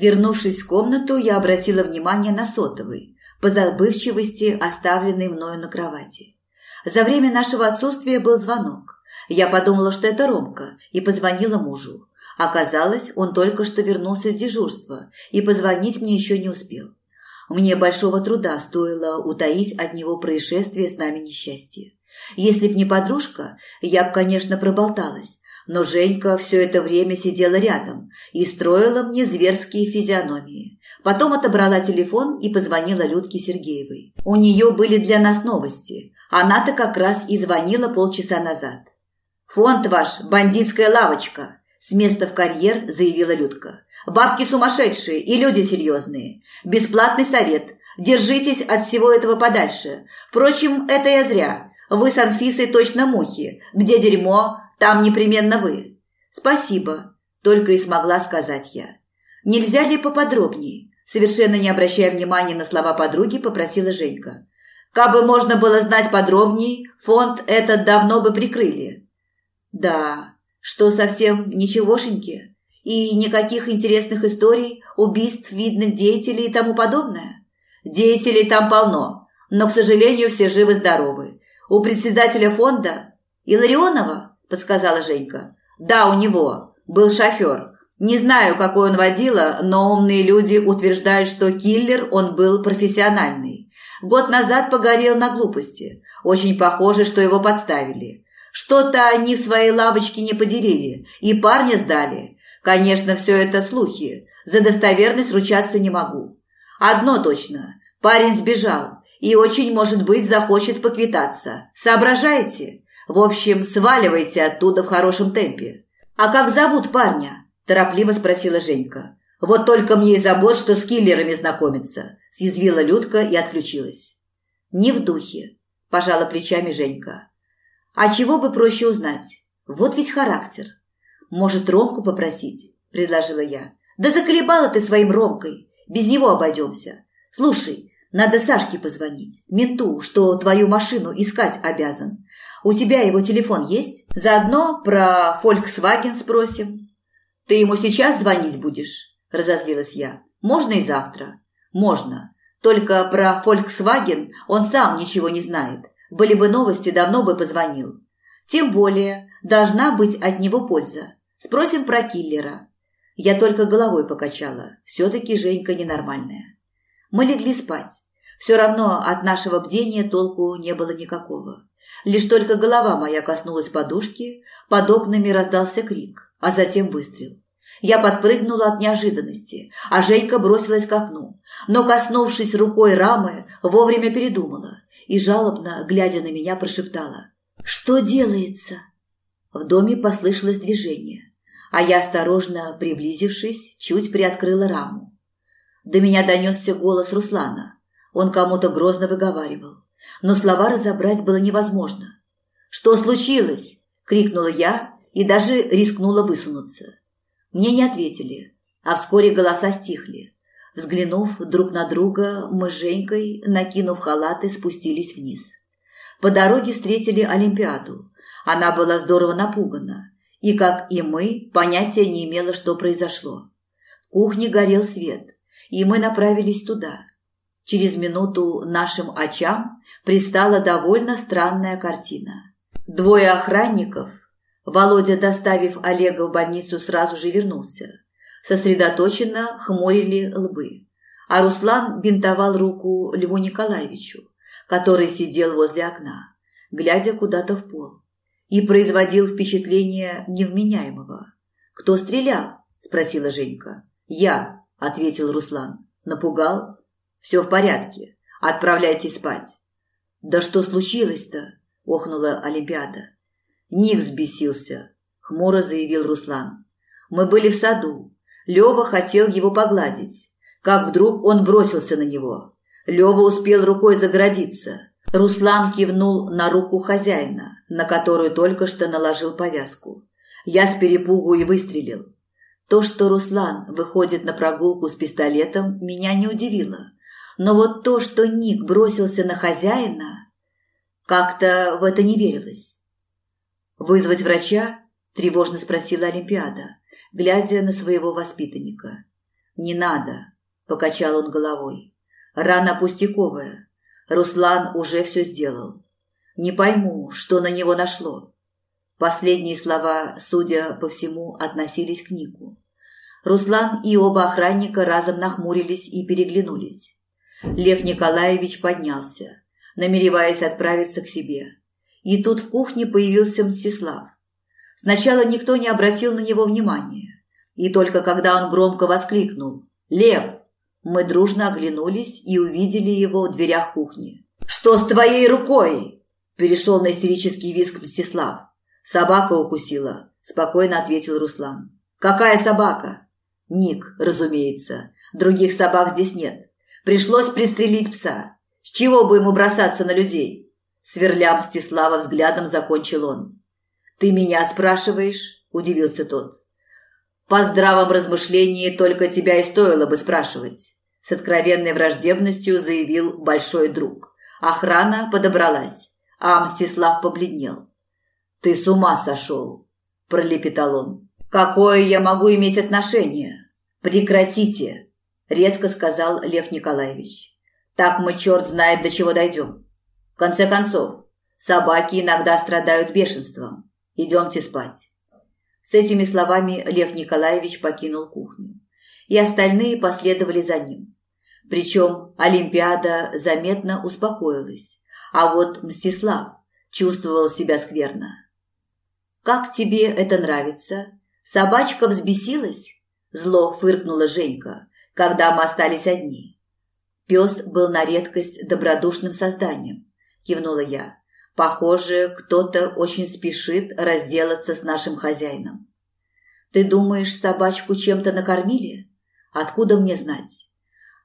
Вернувшись в комнату, я обратила внимание на сотовый, по забывчивости оставленный мною на кровати. За время нашего отсутствия был звонок. Я подумала, что это Ромка, и позвонила мужу. Оказалось, он только что вернулся с дежурства и позвонить мне еще не успел. Мне большого труда стоило утаить от него происшествие с нами несчастье. Если б не подружка, я б, конечно, проболталась, но Женька все это время сидела рядом и строила мне зверские физиономии. Потом отобрала телефон и позвонила Людке Сергеевой. У нее были для нас новости. Она-то как раз и звонила полчаса назад. «Фонд ваш, бандитская лавочка!» С места в карьер заявила Людка. «Бабки сумасшедшие и люди серьезные. Бесплатный совет. Держитесь от всего этого подальше. Впрочем, это я зря. Вы с Анфисой точно мухи. Где дерьмо, там непременно вы». «Спасибо», – только и смогла сказать я. «Нельзя ли поподробнее?» Совершенно не обращая внимания на слова подруги, попросила Женька. «Кабы можно было знать подробнее, фонд этот давно бы прикрыли». «Да, что совсем ничегошеньки? И никаких интересных историй, убийств видных деятелей и тому подобное? Деятелей там полно, но, к сожалению, все живы-здоровы. У председателя фонда Иларионова, подсказала Женька. Да, у него. Был шофер. Не знаю, какой он водила, но умные люди утверждают, что киллер он был профессиональный. Год назад погорел на глупости. Очень похоже, что его подставили. Что-то они в своей лавочке не поделили, и парня сдали. Конечно, все это слухи. За достоверность ручаться не могу. Одно точно. Парень сбежал и очень, может быть, захочет поквитаться. Соображаете? В общем, сваливайте оттуда в хорошем темпе. А как зовут парня? Торопливо спросила Женька. Вот только мне и забот, что с киллерами знакомиться. Съязвила Людка и отключилась. Не в духе, пожала плечами Женька. А чего бы проще узнать? Вот ведь характер. Может, Ромку попросить? Предложила я. Да заколебала ты своим Ромкой. Без него обойдемся. Слушай, надо Сашке позвонить. Менту, что твою машину искать обязан. У тебя его телефон есть? Заодно про Volkswagen спросим. Ты ему сейчас звонить будешь? Разозлилась я. Можно и завтра. Можно. Только про Volkswagen он сам ничего не знает. Были бы новости, давно бы позвонил. Тем более, должна быть от него польза. Спросим про киллера. Я только головой покачала. Все-таки Женька ненормальная. Мы легли спать. Все равно от нашего бдения толку не было никакого. Лишь только голова моя коснулась подушки, под окнами раздался крик, а затем выстрел. Я подпрыгнула от неожиданности, а Женька бросилась к окну, но, коснувшись рукой рамы, вовремя передумала и жалобно, глядя на меня, прошептала. «Что делается?» В доме послышалось движение, а я, осторожно приблизившись, чуть приоткрыла раму. До меня донесся голос Руслана. Он кому-то грозно выговаривал, но слова разобрать было невозможно. «Что случилось?» – крикнула я и даже рискнула высунуться. Мне не ответили, а вскоре голоса стихли. Взглянув друг на друга, мы с Женькой, накинув халаты, спустились вниз. По дороге встретили Олимпиаду. Она была здорово напугана и, как и мы, понятия не имела, что произошло. В кухне горел свет, и мы направились туда. Через минуту нашим очам пристала довольно странная картина. Двое охранников, Володя, доставив Олега в больницу, сразу же вернулся сосредоточенно хмурили лбы. А Руслан бинтовал руку Льву Николаевичу, который сидел возле окна, глядя куда-то в пол, и производил впечатление невменяемого. «Кто стрелял?» – спросила Женька. «Я», – ответил Руслан. «Напугал?» «Все в порядке. Отправляйтесь спать». «Да что случилось-то?» – охнула Олимпиада. «Ник взбесился», – хмуро заявил Руслан. «Мы были в саду. Лева хотел его погладить. Как вдруг он бросился на него. Лева успел рукой загородиться. Руслан кивнул на руку хозяина, на которую только что наложил повязку. Я с перепугу и выстрелил. То, что Руслан выходит на прогулку с пистолетом, меня не удивило. Но вот то, что Ник бросился на хозяина, как-то в это не верилось. «Вызвать врача?» – тревожно спросила Олимпиада глядя на своего воспитанника. «Не надо», – покачал он головой. «Рана пустяковая. Руслан уже все сделал. Не пойму, что на него нашло». Последние слова, судя по всему, относились к Нику. Руслан и оба охранника разом нахмурились и переглянулись. Лев Николаевич поднялся, намереваясь отправиться к себе. И тут в кухне появился Мстислав. Сначала никто не обратил на него внимания. И только когда он громко воскликнул «Лев!», мы дружно оглянулись и увидели его в дверях кухни. «Что с твоей рукой?» – перешел на истерический визг Мстислав. «Собака укусила», – спокойно ответил Руслан. «Какая собака?» «Ник, разумеется. Других собак здесь нет. Пришлось пристрелить пса. С чего бы ему бросаться на людей?» Сверля Мстислава взглядом закончил он. «Ты меня спрашиваешь?» – удивился тот. «По здравом размышлении только тебя и стоило бы спрашивать», – с откровенной враждебностью заявил большой друг. Охрана подобралась, а Мстислав побледнел. «Ты с ума сошел!» – пролепетал он. «Какое я могу иметь отношение?» «Прекратите!» – резко сказал Лев Николаевич. «Так мы черт знает до чего дойдем. В конце концов, собаки иногда страдают бешенством. Идемте спать». С этими словами Лев Николаевич покинул кухню, и остальные последовали за ним. Причем Олимпиада заметно успокоилась, а вот Мстислав чувствовал себя скверно. «Как тебе это нравится? Собачка взбесилась?» Зло фыркнула Женька, когда мы остались одни. Пес был на редкость добродушным созданием, кивнула я. Похоже, кто-то очень спешит разделаться с нашим хозяином. Ты думаешь, собачку чем-то накормили? Откуда мне знать?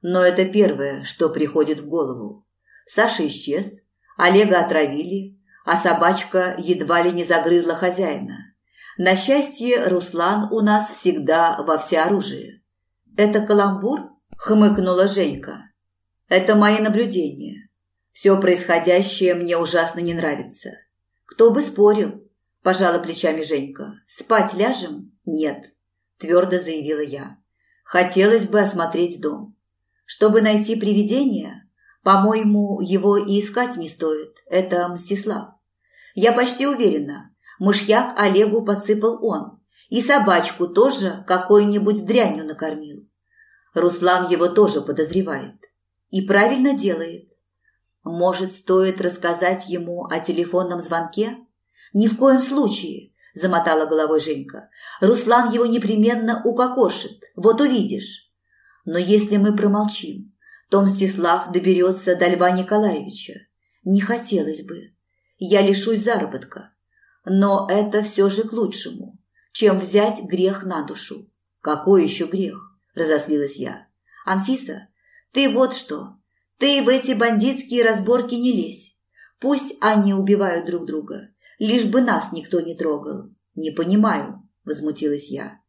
Но это первое, что приходит в голову. Саша исчез, Олега отравили, а собачка едва ли не загрызла хозяина. На счастье, Руслан у нас всегда во всеоружии. «Это каламбур?» – хмыкнула Женька. «Это мои наблюдения. Все происходящее мне ужасно не нравится. Кто бы спорил, пожала плечами Женька. Спать ляжем? Нет, твердо заявила я. Хотелось бы осмотреть дом. Чтобы найти привидение, по-моему, его и искать не стоит. Это Мстислав. Я почти уверена, мышьяк Олегу подсыпал он. И собачку тоже какой-нибудь дрянью накормил. Руслан его тоже подозревает. И правильно делает. Может, стоит рассказать ему о телефонном звонке? Ни в коем случае, замотала головой Женька. Руслан его непременно укокошит, вот увидишь. Но если мы промолчим, то Мстислав доберется до Льва Николаевича. Не хотелось бы. Я лишусь заработка. Но это все же к лучшему, чем взять грех на душу. Какой еще грех? Разослилась я. Анфиса, ты вот что, ты в эти бандитские разборки не лезь. Пусть они убивают друг друга, лишь бы нас никто не трогал. Не понимаю, возмутилась я.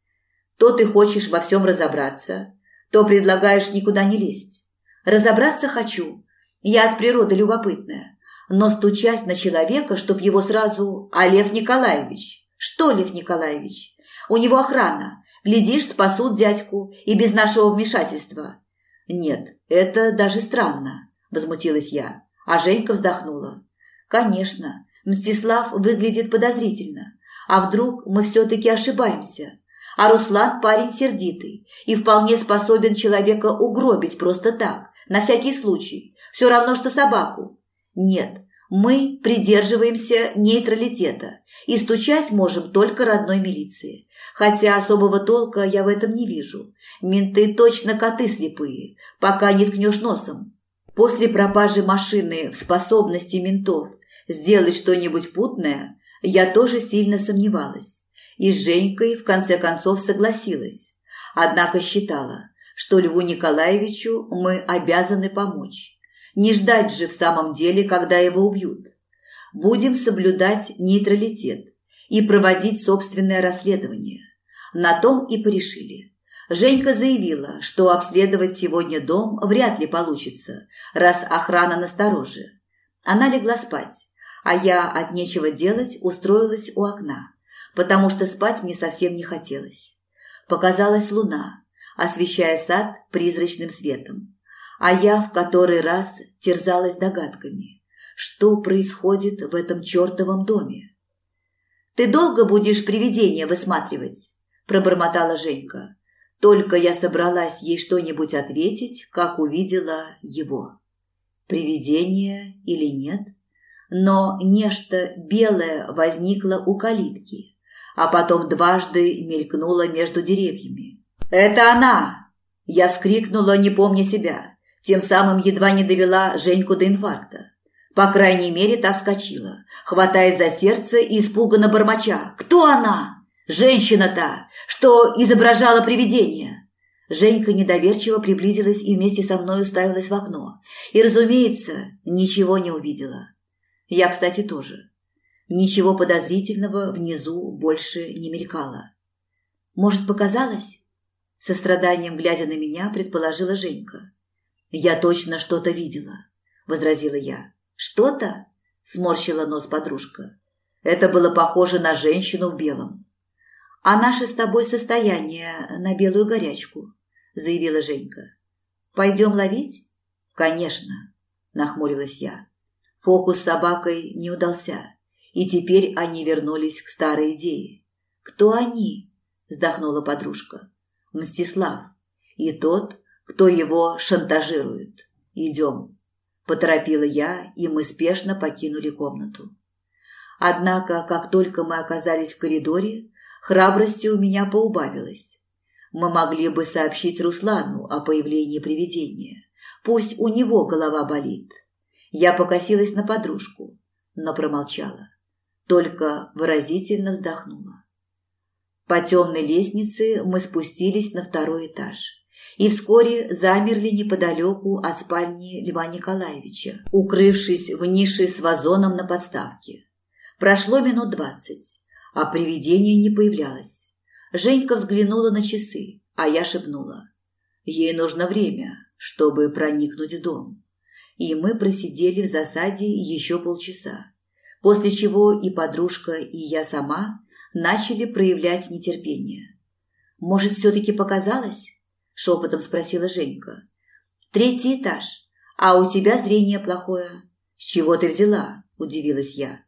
То ты хочешь во всем разобраться, то предлагаешь никуда не лезть. Разобраться хочу. Я от природы любопытная. Но стучать на человека, чтоб его сразу... Лев Николаевич? Что Лев Николаевич? У него охрана. Глядишь, спасут дядьку и без нашего вмешательства. «Нет, это даже странно», – возмутилась я. А Женька вздохнула. «Конечно, Мстислав выглядит подозрительно. А вдруг мы все-таки ошибаемся? А Руслан парень сердитый и вполне способен человека угробить просто так, на всякий случай. Все равно, что собаку. Нет, мы придерживаемся нейтралитета и стучать можем только родной милиции. Хотя особого толка я в этом не вижу. Менты точно коты слепые, пока не ткнешь носом. После пропажи машины в способности ментов сделать что-нибудь путное, я тоже сильно сомневалась. И с Женькой в конце концов согласилась. Однако считала, что Льву Николаевичу мы обязаны помочь. Не ждать же в самом деле, когда его убьют. Будем соблюдать нейтралитет и проводить собственное расследование. На том и порешили. Женька заявила, что обследовать сегодня дом вряд ли получится, раз охрана настороже. Она легла спать, а я от нечего делать устроилась у окна, потому что спать мне совсем не хотелось. Показалась луна, освещая сад призрачным светом. А я в который раз терзалась догадками, что происходит в этом чертовом доме. «Ты долго будешь привидение высматривать?» – пробормотала Женька. Только я собралась ей что-нибудь ответить, как увидела его. Привидение или нет? Но нечто белое возникло у калитки, а потом дважды мелькнуло между деревьями. «Это она!» Я вскрикнула, не помня себя, тем самым едва не довела Женьку до инфаркта. По крайней мере, та вскочила, хватает за сердце и испуганно бормоча. «Кто она? Женщина-то, что изображала привидение!» Женька недоверчиво приблизилась и вместе со мной уставилась в окно. И, разумеется, ничего не увидела. Я, кстати, тоже. Ничего подозрительного внизу больше не мелькало. Может, показалось? Со страданием глядя на меня, предположила Женька. «Я точно что-то видела», – возразила я. «Что-то?» – сморщила нос подружка. Это было похоже на женщину в белом. «А наше с тобой состояние на белую горячку», – заявила Женька. «Пойдем ловить?» «Конечно», – нахмурилась я. Фокус с собакой не удался, и теперь они вернулись к старой идее. «Кто они?» – вздохнула подружка. «Мстислав и тот, кто его шантажирует. Идем». Поторопила я, и мы спешно покинули комнату. Однако, как только мы оказались в коридоре, храбрости у меня поубавилось. Мы могли бы сообщить Руслану о появлении привидения. Пусть у него голова болит. Я покосилась на подружку, но промолчала. Только выразительно вздохнула. По темной лестнице мы спустились на второй этаж и вскоре замерли неподалеку от спальни Льва Николаевича, укрывшись в нише с вазоном на подставке. Прошло минут двадцать, а привидение не появлялось. Женька взглянула на часы, а я шепнула. Ей нужно время, чтобы проникнуть в дом. И мы просидели в засаде еще полчаса, после чего и подружка, и я сама начали проявлять нетерпение. Может, все-таки показалось? Шепотом спросила Женька. Третий этаж. А у тебя зрение плохое. С чего ты взяла? Удивилась я.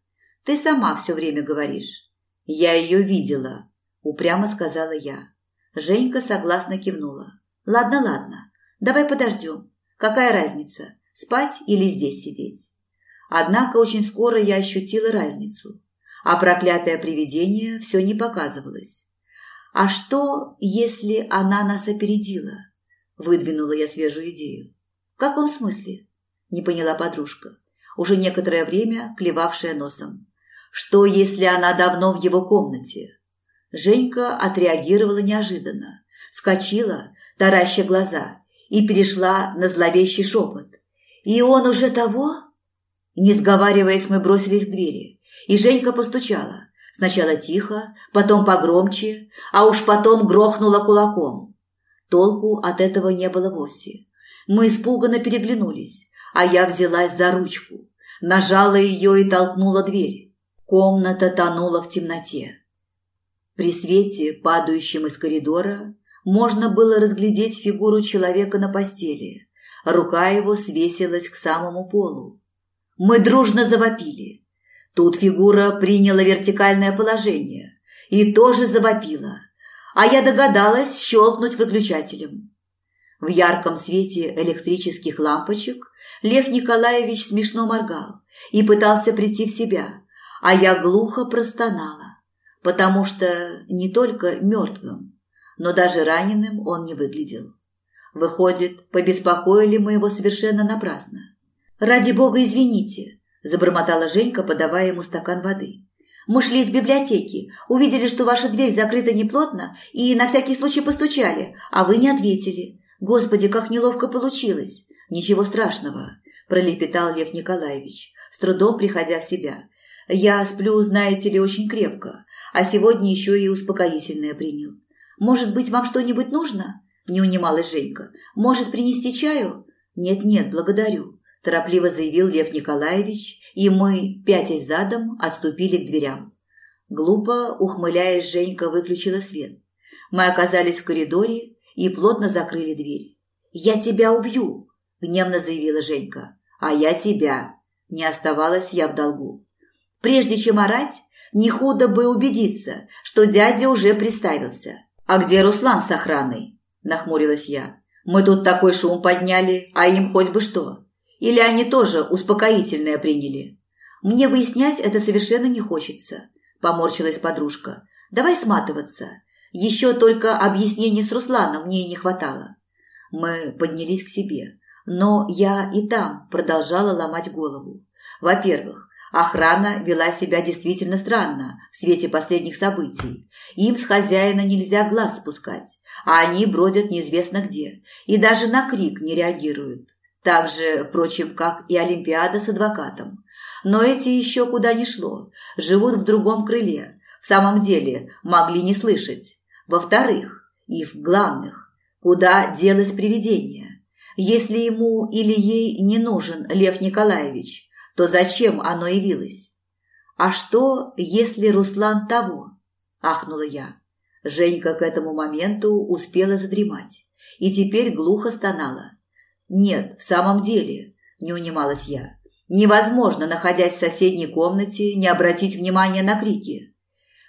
Ты сама все время говоришь. Я ее видела, упрямо сказала я. Женька согласно кивнула. Ладно, ладно. Давай подождем. Какая разница, спать или здесь сидеть? Однако очень скоро я ощутила разницу, а проклятое привидение все не показывалось. «А что, если она нас опередила?» Выдвинула я свежую идею. «В каком смысле?» Не поняла подружка, уже некоторое время клевавшая носом. «Что, если она давно в его комнате?» Женька отреагировала неожиданно, скочила, тараща глаза, и перешла на зловещий шепот. «И он уже того?» Не сговариваясь, мы бросились к двери, и Женька постучала. Сначала тихо, потом погромче, а уж потом грохнула кулаком. Толку от этого не было вовсе. Мы испуганно переглянулись, а я взялась за ручку, нажала ее и толкнула дверь. Комната тонула в темноте. При свете, падающем из коридора, можно было разглядеть фигуру человека на постели. Рука его свесилась к самому полу. Мы дружно завопили. Тут фигура приняла вертикальное положение и тоже завопила, а я догадалась щелкнуть выключателем. В ярком свете электрических лампочек Лев Николаевич смешно моргал и пытался прийти в себя, а я глухо простонала, потому что не только мертвым, но даже раненым он не выглядел. Выходит, побеспокоили мы его совершенно напрасно. «Ради бога, извините», – забормотала Женька, подавая ему стакан воды. «Мы шли из библиотеки, увидели, что ваша дверь закрыта неплотно, и на всякий случай постучали, а вы не ответили. Господи, как неловко получилось!» «Ничего страшного», – пролепетал Лев Николаевич, с трудом приходя в себя. «Я сплю, знаете ли, очень крепко, а сегодня еще и успокоительное принял. Может быть, вам что-нибудь нужно?» – не унималась Женька. «Может, принести чаю?» «Нет-нет, благодарю торопливо заявил Лев Николаевич, и мы, пятясь задом, отступили к дверям. Глупо, ухмыляясь, Женька выключила свет. Мы оказались в коридоре, и плотно закрыли дверь. «Я тебя убью!» – гневно заявила Женька. «А я тебя!» – не оставалась я в долгу. Прежде чем орать, не худо бы убедиться, что дядя уже приставился. «А где Руслан с охраной?» – нахмурилась я. «Мы тут такой шум подняли, а им хоть бы что. Или они тоже успокоительное приняли?» «Мне выяснять это совершенно не хочется», – поморщилась подружка. «Давай сматываться. Еще только объяснений с Русланом мне не хватало». Мы поднялись к себе, но я и там продолжала ломать голову. Во-первых, Охрана вела себя действительно странно в свете последних событий. Им с хозяина нельзя глаз спускать, а они бродят неизвестно где и даже на крик не реагируют. Так же, впрочем, как и Олимпиада с адвокатом. Но эти еще куда ни шло, живут в другом крыле. В самом деле, могли не слышать. Во-вторых, и в главных, куда делось привидение? Если ему или ей не нужен Лев Николаевич – то зачем оно явилось? А что, если Руслан того? Ахнула я. Женька к этому моменту успела задремать и теперь глухо стонала. Нет, в самом деле, не унималась я. Невозможно, находясь в соседней комнате, не обратить внимания на крики.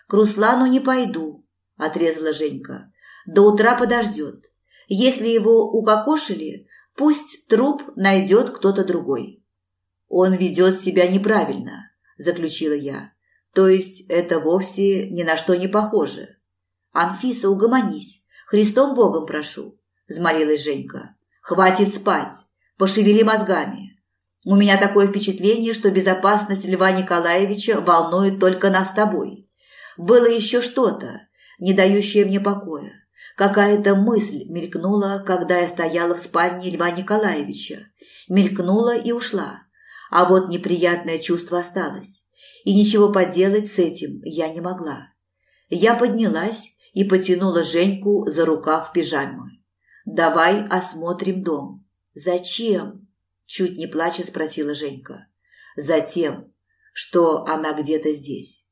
К Руслану не пойду, отрезала Женька. До утра подождет. Если его укокошили, пусть труп найдет кто-то другой. «Он ведет себя неправильно», – заключила я. «То есть это вовсе ни на что не похоже». «Анфиса, угомонись. Христом Богом прошу», – взмолилась Женька. «Хватит спать. Пошевели мозгами. У меня такое впечатление, что безопасность Льва Николаевича волнует только нас с тобой. Было еще что-то, не дающее мне покоя. Какая-то мысль мелькнула, когда я стояла в спальне Льва Николаевича. Мелькнула и ушла. А вот неприятное чувство осталось, и ничего поделать с этим я не могла. Я поднялась и потянула Женьку за рукав пижамы. «Давай осмотрим дом». «Зачем?» – чуть не плача спросила Женька. «Затем, что она где-то здесь.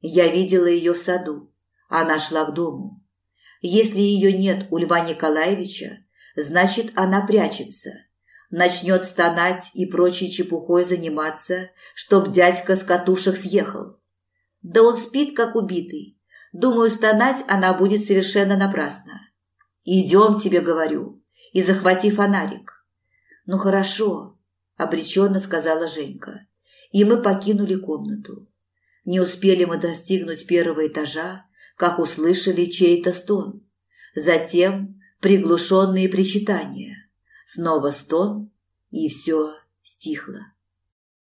Я видела ее в саду. Она шла к дому. Если ее нет у Льва Николаевича, значит, она прячется начнет стонать и прочей чепухой заниматься, чтоб дядька с катушек съехал. Да он спит, как убитый. Думаю, стонать она будет совершенно напрасно. «Идем, тебе говорю, и захвати фонарик». «Ну хорошо», – обреченно сказала Женька, и мы покинули комнату. Не успели мы достигнуть первого этажа, как услышали чей-то стон. Затем приглушенные причитания. Снова стон, и все стихло.